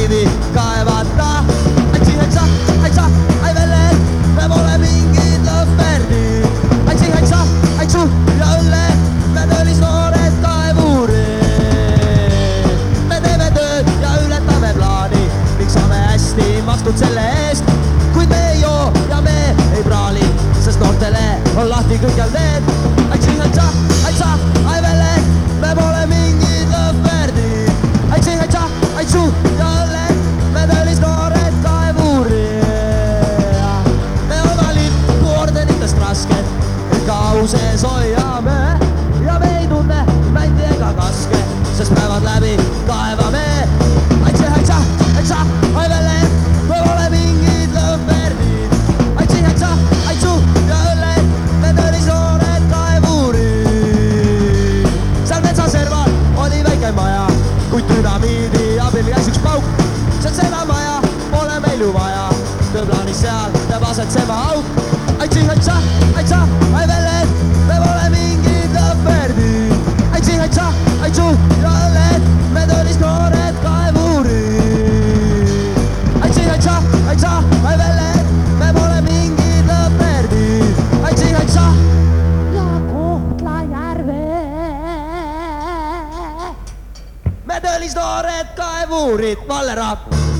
kivi kaevata. Atsi, atsa, atsa, ai vele, me pole mingid lõhverdid. Atsi, atsa, atsu ja õlle, me tõelis noored kaevurid. me teeme tööd ja ületame plaani saame hästi makstud selle eest. kuid me ei joo ja me ei praali, sest noortele on lahti kõikjal teed. Sest päevad läbi kaevame. Atsi, atsa, atsa, ai vele, me pole mingid lõhverdid. Atsi, atsa, atsu ja õlle, me tõelis noored kaevurid. seal metsaserval oli väike maja, kuid dünamiidi abil käis üks pauk. sealt seda maja pole meil ju vaja, tööplaanis seal peab asetsema auk. Atsi, atsa, atsa, me tõelis noored kaevurid, Valle Raap